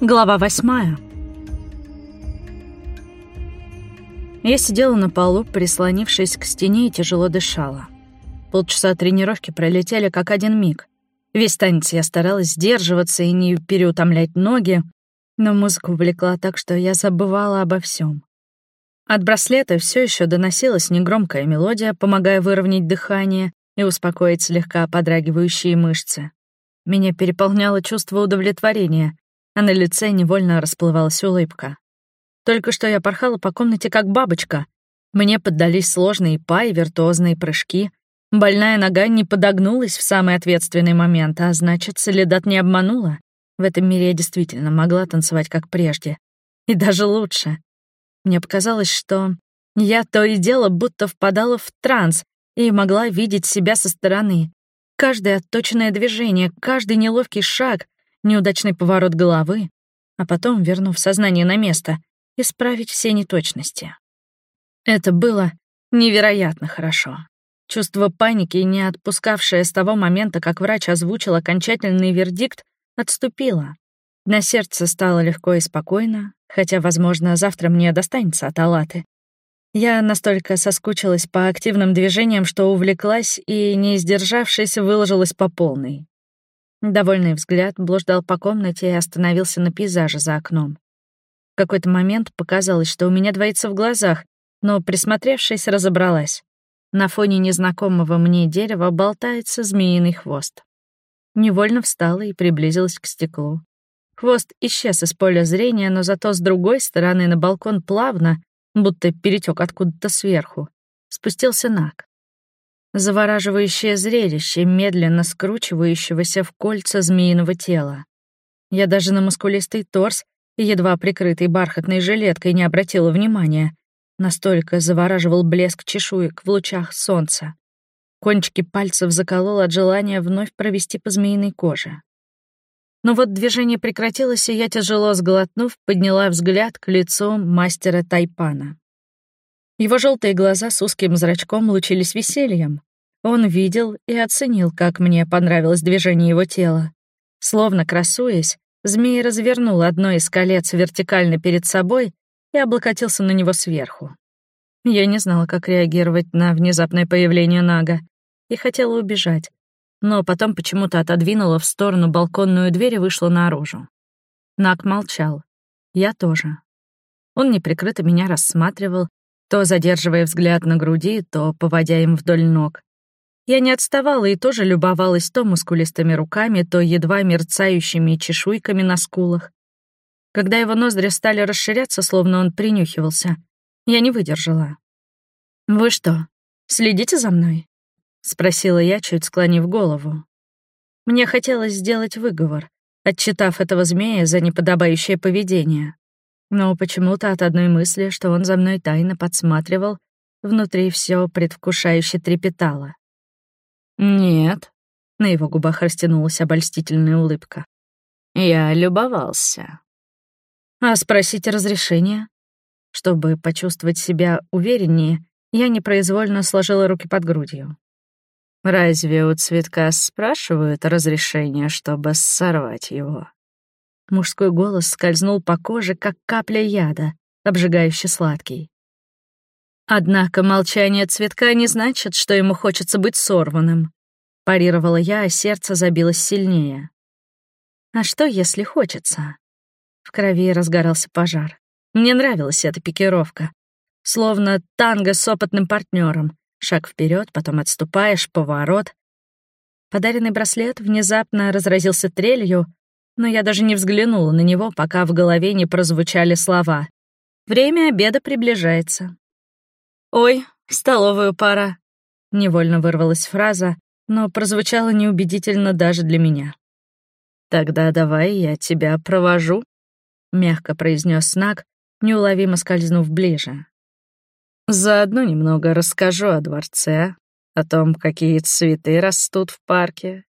Глава восьмая. Я сидела на полу, прислонившись к стене и тяжело дышала. Полчаса тренировки пролетели как один миг. Весь танец я старалась сдерживаться и не переутомлять ноги, но музыка увлекла так, что я забывала обо всем. От браслета все еще доносилась негромкая мелодия, помогая выровнять дыхание и успокоить слегка подрагивающие мышцы. Меня переполняло чувство удовлетворения, а на лице невольно расплывалась улыбка. Только что я порхала по комнате как бабочка. Мне поддались сложные па и виртуозные прыжки. Больная нога не подогнулась в самый ответственный момент, а значит, Солидат не обманула. В этом мире я действительно могла танцевать как прежде. И даже лучше. Мне показалось, что я то и дело будто впадала в транс и могла видеть себя со стороны. Каждое отточенное движение, каждый неловкий шаг неудачный поворот головы, а потом, вернув сознание на место, исправить все неточности. Это было невероятно хорошо. Чувство паники, не отпускавшее с того момента, как врач озвучил окончательный вердикт, отступило. На сердце стало легко и спокойно, хотя, возможно, завтра мне достанется от Алаты. Я настолько соскучилась по активным движениям, что увлеклась и, не сдержавшись, выложилась по полной. Довольный взгляд блуждал по комнате и остановился на пейзаже за окном. В какой-то момент показалось, что у меня двоится в глазах, но, присмотревшись, разобралась. На фоне незнакомого мне дерева болтается змеиный хвост. Невольно встала и приблизилась к стеклу. Хвост исчез из поля зрения, но зато с другой стороны на балкон плавно, будто перетек откуда-то сверху, спустился Нак. Завораживающее зрелище, медленно скручивающегося в кольца змеиного тела. Я даже на мускулистый торс едва прикрытый бархатной жилеткой не обратила внимания. Настолько завораживал блеск чешуек в лучах солнца. Кончики пальцев заколол от желания вновь провести по змеиной коже. Но вот движение прекратилось, и я, тяжело сглотнув, подняла взгляд к лицу мастера Тайпана. Его желтые глаза с узким зрачком лучились весельем. Он видел и оценил, как мне понравилось движение его тела. Словно красуясь, змей развернул одно из колец вертикально перед собой и облокотился на него сверху. Я не знала, как реагировать на внезапное появление Нага и хотела убежать, но потом почему-то отодвинула в сторону балконную дверь и вышла наружу. Наг молчал. Я тоже. Он неприкрыто меня рассматривал, то задерживая взгляд на груди, то поводя им вдоль ног. Я не отставала и тоже любовалась то мускулистыми руками, то едва мерцающими чешуйками на скулах. Когда его ноздри стали расширяться, словно он принюхивался, я не выдержала. «Вы что, следите за мной?» — спросила я, чуть склонив голову. Мне хотелось сделать выговор, отчитав этого змея за неподобающее поведение. Но почему-то от одной мысли, что он за мной тайно подсматривал, внутри все предвкушающе трепетало. «Нет», — на его губах растянулась обольстительная улыбка. «Я любовался». «А спросить разрешения?» Чтобы почувствовать себя увереннее, я непроизвольно сложила руки под грудью. «Разве у цветка спрашивают разрешение, чтобы сорвать его?» Мужской голос скользнул по коже, как капля яда, обжигающе сладкий. Однако молчание цветка не значит, что ему хочется быть сорванным. Парировала я, а сердце забилось сильнее. А что, если хочется? В крови разгорался пожар. Мне нравилась эта пикировка. Словно танго с опытным партнером. Шаг вперед, потом отступаешь, поворот. Подаренный браслет внезапно разразился трелью, но я даже не взглянула на него, пока в голове не прозвучали слова. «Время обеда приближается». «Ой, в столовую пора», — невольно вырвалась фраза, но прозвучала неубедительно даже для меня. «Тогда давай я тебя провожу», — мягко произнес Снак, неуловимо скользнув ближе. «Заодно немного расскажу о дворце, о том, какие цветы растут в парке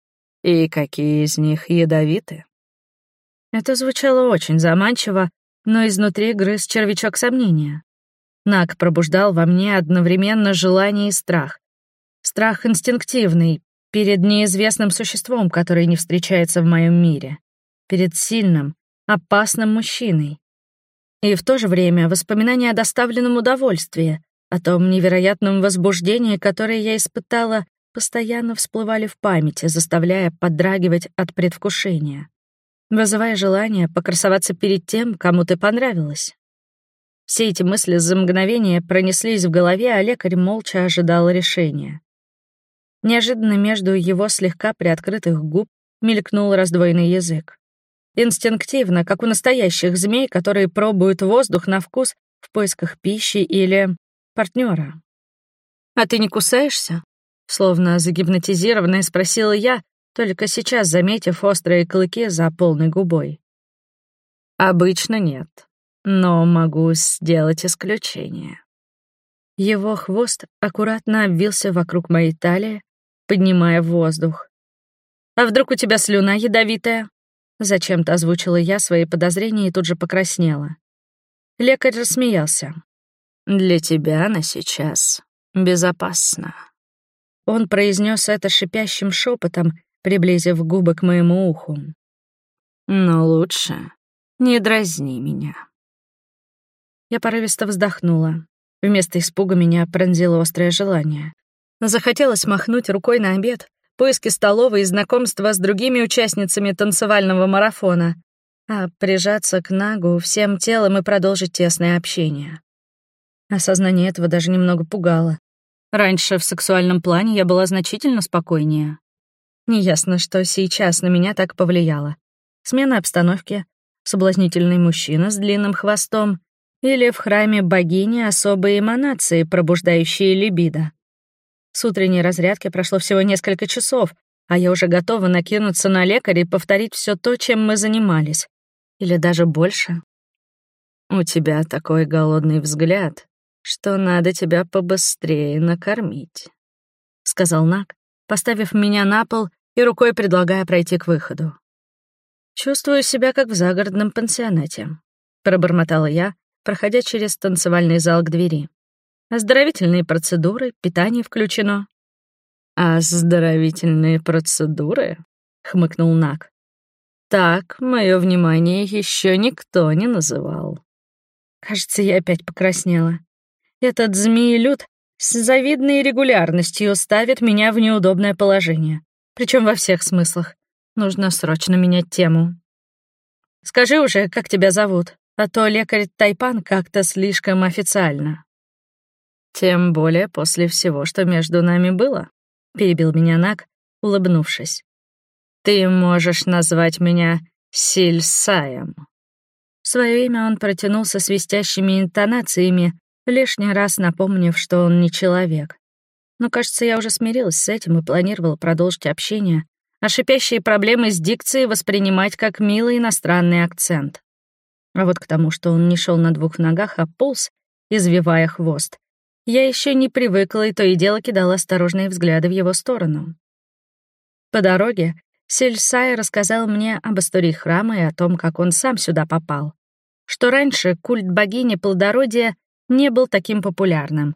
и какие из них ядовиты». Это звучало очень заманчиво, но изнутри грыз червячок сомнения. Нак пробуждал во мне одновременно желание и страх. Страх инстинктивный, перед неизвестным существом, которое не встречается в моем мире. Перед сильным, опасным мужчиной. И в то же время воспоминания о доставленном удовольствии, о том невероятном возбуждении, которое я испытала, постоянно всплывали в памяти, заставляя подрагивать от предвкушения, вызывая желание покрасоваться перед тем, кому ты понравилась. Все эти мысли за мгновение пронеслись в голове, а лекарь молча ожидал решения. Неожиданно между его слегка приоткрытых губ мелькнул раздвоенный язык. Инстинктивно, как у настоящих змей, которые пробуют воздух на вкус в поисках пищи или партнера. «А ты не кусаешься?» Словно загипнотизированная спросила я, только сейчас заметив острые клыки за полной губой. «Обычно нет, но могу сделать исключение». Его хвост аккуратно обвился вокруг моей талии, поднимая воздух. «А вдруг у тебя слюна ядовитая?» Зачем-то озвучила я свои подозрения и тут же покраснела. Лекарь рассмеялся. «Для тебя она сейчас безопасна». Он произнес это шипящим шепотом, приблизив губы к моему уху. «Но лучше не дразни меня». Я порывисто вздохнула. Вместо испуга меня пронзило острое желание. Захотелось махнуть рукой на обед, поиски столовой и знакомства с другими участницами танцевального марафона, а прижаться к Нагу всем телом и продолжить тесное общение. Осознание этого даже немного пугало. Раньше в сексуальном плане я была значительно спокойнее. Неясно, что сейчас на меня так повлияло. Смена обстановки, соблазнительный мужчина с длинным хвостом или в храме богини особые эманации, пробуждающие либидо. С утренней разрядки прошло всего несколько часов, а я уже готова накинуться на лекаря и повторить все то, чем мы занимались. Или даже больше. «У тебя такой голодный взгляд, что надо тебя побыстрее накормить», — сказал Нак, поставив меня на пол и рукой предлагая пройти к выходу. «Чувствую себя как в загородном пансионате», — пробормотала я, проходя через танцевальный зал к двери. Оздоровительные процедуры, питание включено. «Оздоровительные процедуры?» — хмыкнул Нак. «Так, мое внимание еще никто не называл». Кажется, я опять покраснела. Этот змеелюд с завидной регулярностью ставит меня в неудобное положение. Причем во всех смыслах. Нужно срочно менять тему. «Скажи уже, как тебя зовут, а то лекарь Тайпан как-то слишком официально». «Тем более после всего, что между нами было», — перебил меня Нак, улыбнувшись. «Ты можешь назвать меня Сильсаем». Своё имя он протянул со свистящими интонациями, лишний раз напомнив, что он не человек. Но, кажется, я уже смирилась с этим и планировала продолжить общение, а шипящие проблемы с дикцией воспринимать как милый иностранный акцент. А вот к тому, что он не шел на двух ногах, а полз, извивая хвост, я еще не привыкла и то и дело кидала осторожные взгляды в его сторону. По дороге Сельсай рассказал мне об истории храма и о том, как он сам сюда попал. Что раньше культ богини плодородия не был таким популярным.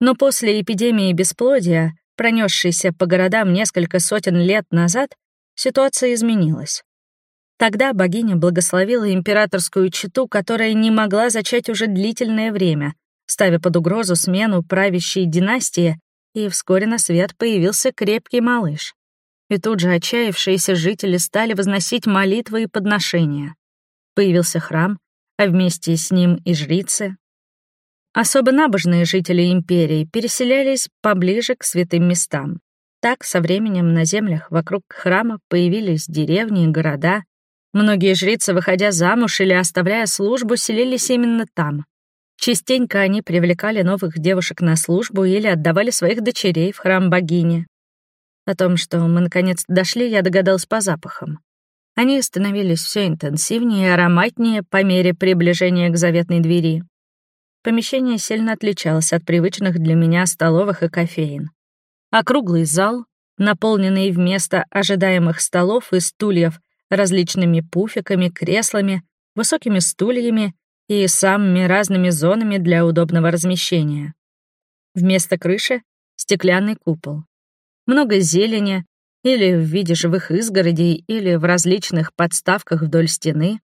Но после эпидемии бесплодия, пронесшейся по городам несколько сотен лет назад, ситуация изменилась. Тогда богиня благословила императорскую чету, которая не могла зачать уже длительное время, ставя под угрозу смену правящей династии, и вскоре на свет появился крепкий малыш. И тут же отчаявшиеся жители стали возносить молитвы и подношения. Появился храм, а вместе с ним и жрицы. Особо набожные жители империи переселялись поближе к святым местам. Так, со временем на землях вокруг храма появились деревни и города. Многие жрицы, выходя замуж или оставляя службу, селились именно там. Частенько они привлекали новых девушек на службу или отдавали своих дочерей в храм богини. О том, что мы наконец дошли, я догадалась по запахам. Они становились все интенсивнее и ароматнее по мере приближения к заветной двери. Помещение сильно отличалось от привычных для меня столовых и кофеин. Округлый зал, наполненный вместо ожидаемых столов и стульев различными пуфиками, креслами, высокими стульями и самыми разными зонами для удобного размещения. Вместо крыши — стеклянный купол. Много зелени, или в виде живых изгородей, или в различных подставках вдоль стены.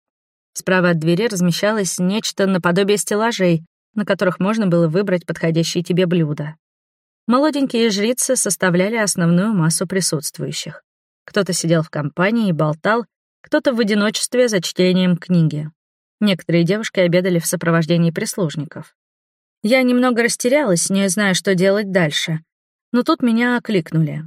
Справа от двери размещалось нечто наподобие стеллажей, на которых можно было выбрать подходящее тебе блюдо. Молоденькие жрицы составляли основную массу присутствующих. Кто-то сидел в компании и болтал, кто-то в одиночестве за чтением книги. Некоторые девушки обедали в сопровождении прислужников. Я немного растерялась, не зная, что делать дальше. Но тут меня окликнули.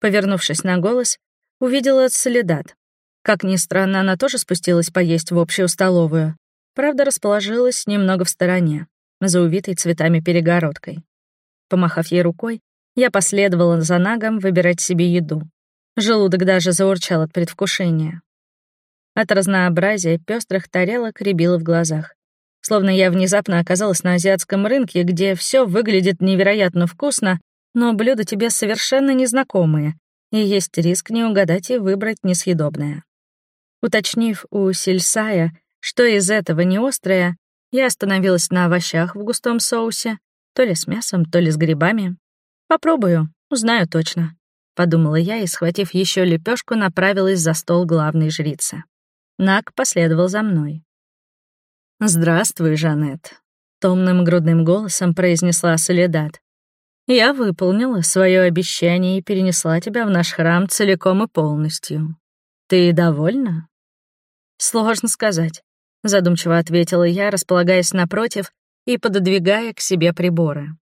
Повернувшись на голос, увидела Солидат. Как ни странно, она тоже спустилась поесть в общую столовую. Правда, расположилась немного в стороне, за увитой цветами перегородкой. Помахав ей рукой, я последовала за Нагом выбирать себе еду. Желудок даже заурчал от предвкушения. От разнообразия пестрых тарелок рябило в глазах. Словно я внезапно оказалась на азиатском рынке, где все выглядит невероятно вкусно, но блюда тебе совершенно незнакомые, и есть риск не угадать и выбрать несъедобное. Уточнив у сельсая, что из этого не острое, я остановилась на овощах в густом соусе, то ли с мясом, то ли с грибами. Попробую, узнаю точно, подумала я и, схватив еще лепешку, направилась за стол главной жрицы. Нак последовал за мной. «Здравствуй, Жанет», — томным грудным голосом произнесла Солидат. «Я выполнила свое обещание и перенесла тебя в наш храм целиком и полностью. Ты довольна?» «Сложно сказать», — задумчиво ответила я, располагаясь напротив и пододвигая к себе приборы.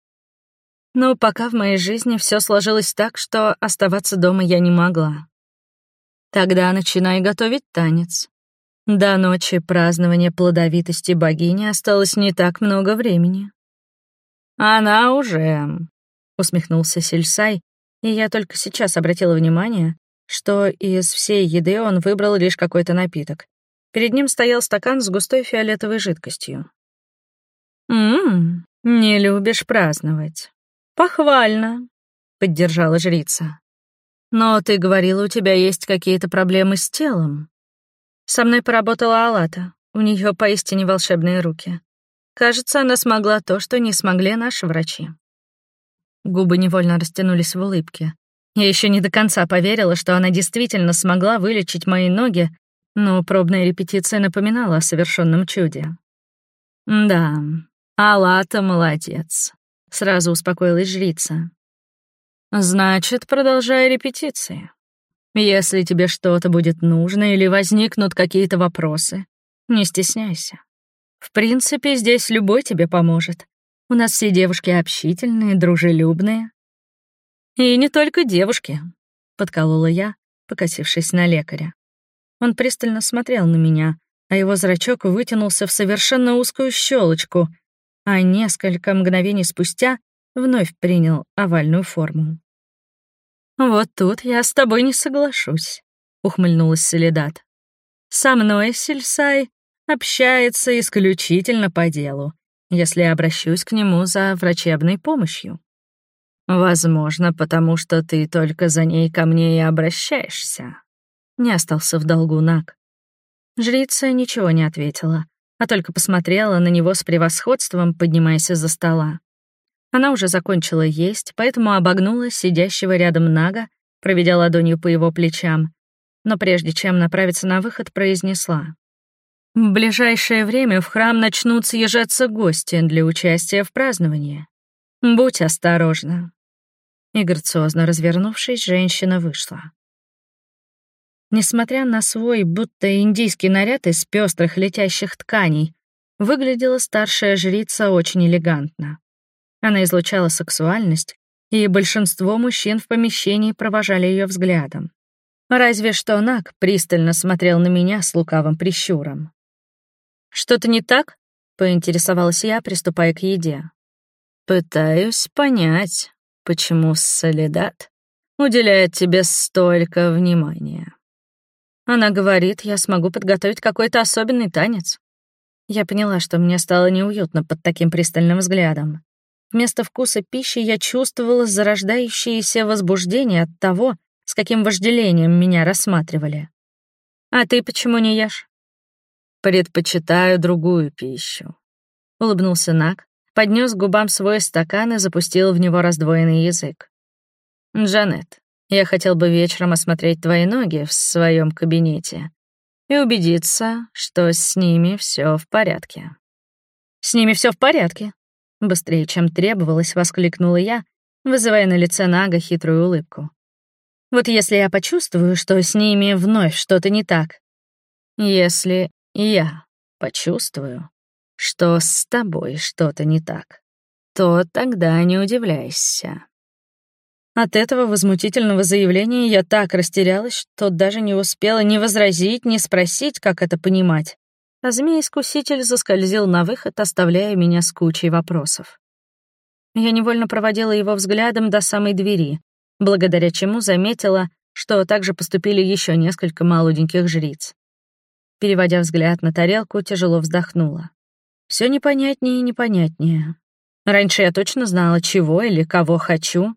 Но пока в моей жизни все сложилось так, что оставаться дома я не могла. Тогда начинай готовить танец. До ночи празднования плодовитости богини осталось не так много времени. «Она уже...» — усмехнулся Сельсай, и я только сейчас обратила внимание, что из всей еды он выбрал лишь какой-то напиток. Перед ним стоял стакан с густой фиолетовой жидкостью. «Ммм, не любишь праздновать. Похвально», — поддержала жрица. «Но ты говорила, у тебя есть какие-то проблемы с телом. Со мной поработала Алата. У нее поистине волшебные руки. Кажется, она смогла то, что не смогли наши врачи. Губы невольно растянулись в улыбке. Я еще не до конца поверила, что она действительно смогла вылечить мои ноги, но пробная репетиция напоминала о совершенном чуде. «Да, Алата молодец», — сразу успокоилась жрица. «Значит, продолжай репетиции. Если тебе что-то будет нужно или возникнут какие-то вопросы, не стесняйся. В принципе, здесь любой тебе поможет. У нас все девушки общительные, дружелюбные. И не только девушки, — подколола я, покосившись на лекаря. Он пристально смотрел на меня, а его зрачок вытянулся в совершенно узкую щелочку, а несколько мгновений спустя вновь принял овальную форму. «Вот тут я с тобой не соглашусь», — ухмыльнулась Солидат. «Со мной Сельсай общается исключительно по делу, если обращусь к нему за врачебной помощью. Возможно, потому что ты только за ней ко мне и обращаешься». Не остался в долгу Нак. Жрица ничего не ответила, а только посмотрела на него с превосходством, поднимаясь из-за стола. Она уже закончила есть, поэтому обогнула сидящего рядом Нага, проведя ладонью по его плечам. Но прежде чем направиться на выход, произнесла. «В ближайшее время в храм начнут съезжаться гости для участия в праздновании. Будь осторожна». И грациозно развернувшись, женщина вышла. Несмотря на свой будто индийский наряд из пестрых летящих тканей, выглядела старшая жрица очень элегантно. Она излучала сексуальность, и большинство мужчин в помещении провожали ее взглядом. Разве что Нак пристально смотрел на меня с лукавым прищуром. «Что-то не так?» — поинтересовалась я, приступая к еде. «Пытаюсь понять, почему Солидат уделяет тебе столько внимания». Она говорит, я смогу подготовить какой-то особенный танец. Я поняла, что мне стало неуютно под таким пристальным взглядом. Вместо вкуса пищи я чувствовала зарождающееся возбуждение от того, с каким вожделением меня рассматривали. «А ты почему не ешь?» «Предпочитаю другую пищу», — улыбнулся Нак, поднес к губам свой стакан и запустил в него раздвоенный язык. «Джанет, я хотел бы вечером осмотреть твои ноги в своем кабинете. и убедиться, что с ними все в порядке. «С ними все в порядке», — быстрее, чем требовалось, воскликнула я, вызывая на лице Нага хитрую улыбку. «Вот если я почувствую, что с ними вновь что-то не так, если я почувствую, что с тобой что-то не так, то тогда не удивляйся». От этого возмутительного заявления я так растерялась, что даже не успела ни возразить, ни спросить, как это понимать. А змей-искуситель заскользил на выход, оставляя меня с кучей вопросов. Я невольно проводила его взглядом до самой двери, благодаря чему заметила, что также поступили еще несколько молоденьких жриц. Переводя взгляд на тарелку, тяжело вздохнула. Все непонятнее и непонятнее. Раньше я точно знала, чего или кого хочу,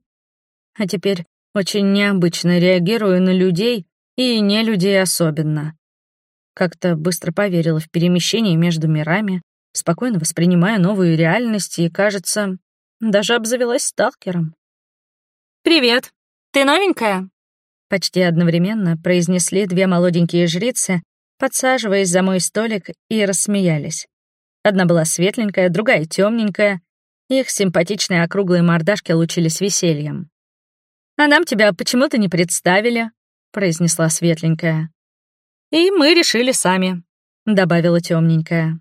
а теперь очень необычно реагирую на людей и не людей особенно. Как-то быстро поверила в перемещение между мирами, спокойно воспринимая новую реальность и, кажется, даже обзавелась сталкером. «Привет! Ты новенькая?» Почти одновременно произнесли две молоденькие жрицы, подсаживаясь за мой столик и рассмеялись. Одна была светленькая, другая темненькая. Их симпатичные округлые мордашки лучились весельем. «А нам тебя почему-то не представили», — произнесла светленькая. «И мы решили сами», — добавила темненькая.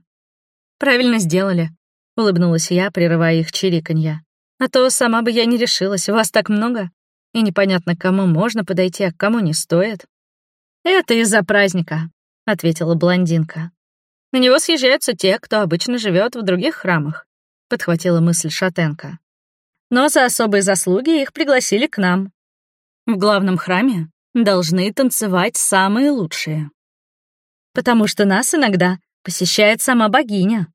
«Правильно сделали», — улыбнулась я, прерывая их чириканье. «А то сама бы я не решилась, вас так много, и непонятно, к кому можно подойти, а к кому не стоит». «Это из-за праздника», — ответила блондинка. «На него съезжаются те, кто обычно живет в других храмах», — подхватила мысль Шатенко но за особые заслуги их пригласили к нам. В главном храме должны танцевать самые лучшие. Потому что нас иногда посещает сама богиня.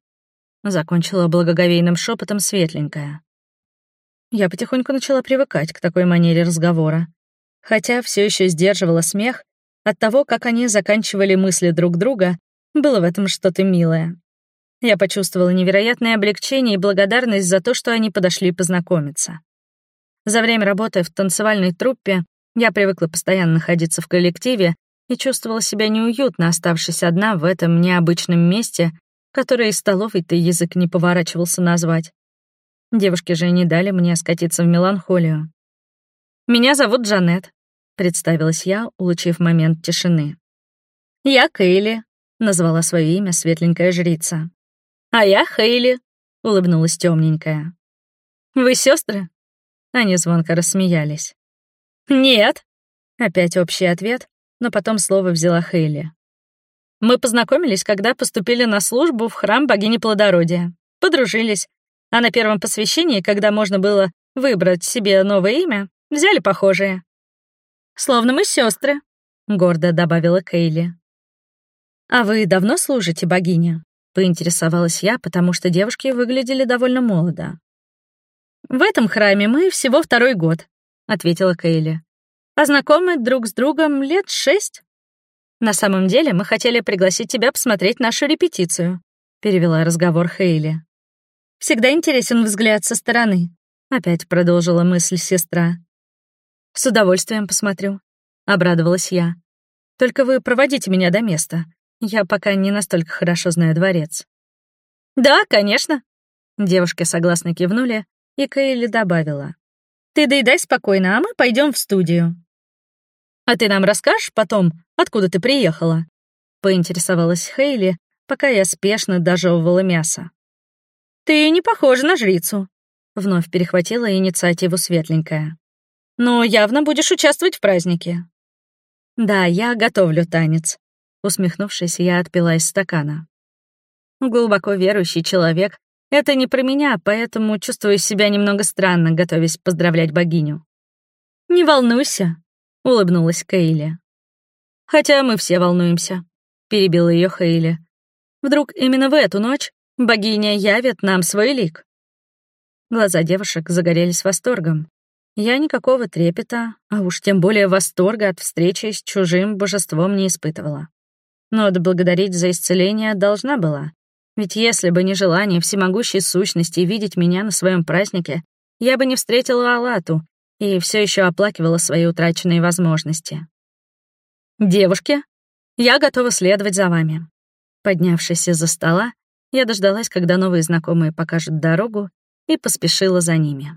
Закончила благоговейным шепотом светленькая. Я потихоньку начала привыкать к такой манере разговора, хотя все еще сдерживала смех от того, как они заканчивали мысли друг друга, было в этом что-то милое. Я почувствовала невероятное облегчение и благодарность за то, что они подошли познакомиться. За время работы в танцевальной труппе я привыкла постоянно находиться в коллективе и чувствовала себя неуютно, оставшись одна в этом необычном месте, которое из столовой-то язык не поворачивался назвать. Девушки же не дали мне скатиться в меланхолию. «Меня зовут Джанет», — представилась я, улучив момент тишины. «Я Кейли», — назвала свое имя светленькая жрица. «А я Хейли», — улыбнулась темненькая. «Вы сестры? Они звонко рассмеялись. «Нет», — опять общий ответ, но потом слово взяла Хейли. «Мы познакомились, когда поступили на службу в храм богини плодородия. Подружились, а на первом посвящении, когда можно было выбрать себе новое имя, взяли похожее. «Словно мы сестры, гордо добавила Кейли. «А вы давно служите богине?» Поинтересовалась я, потому что девушки выглядели довольно молодо. «В этом храме мы всего второй год», — ответила Кейли. «А знакомы друг с другом лет шесть. На самом деле мы хотели пригласить тебя посмотреть нашу репетицию», — перевела разговор Хейли. «Всегда интересен взгляд со стороны», — опять продолжила мысль сестра. «С удовольствием посмотрю», — обрадовалась я. «Только вы проводите меня до места. Я пока не настолько хорошо знаю дворец. «Да, конечно». Девушки согласно кивнули, и Кейли добавила. «Ты доедай спокойно, а мы пойдем в студию». «А ты нам расскажешь потом, откуда ты приехала?» — поинтересовалась Хейли, пока я спешно дожевывала мясо. «Ты не похожа на жрицу», — вновь перехватила инициативу светленькая. «Но явно будешь участвовать в празднике». «Да, я готовлю танец», Усмехнувшись, я отпила из стакана. Глубоко верующий человек — это не про меня, поэтому чувствую себя немного странно, готовясь поздравлять богиню. «Не волнуйся», — улыбнулась Кейли. «Хотя мы все волнуемся», — перебила ее Хейли. «Вдруг именно в эту ночь богиня явит нам свой лик?» Глаза девушек загорелись восторгом. Я никакого трепета, а уж тем более восторга от встречи с чужим божеством не испытывала но отблагодарить за исцеление должна была. Ведь если бы не желание всемогущей сущности видеть меня на своем празднике, я бы не встретила Алату и все еще оплакивала свои утраченные возможности. «Девушки?» Я готова следовать за вами». Поднявшись из-за стола, я дождалась, когда новые знакомые покажут дорогу, и поспешила за ними.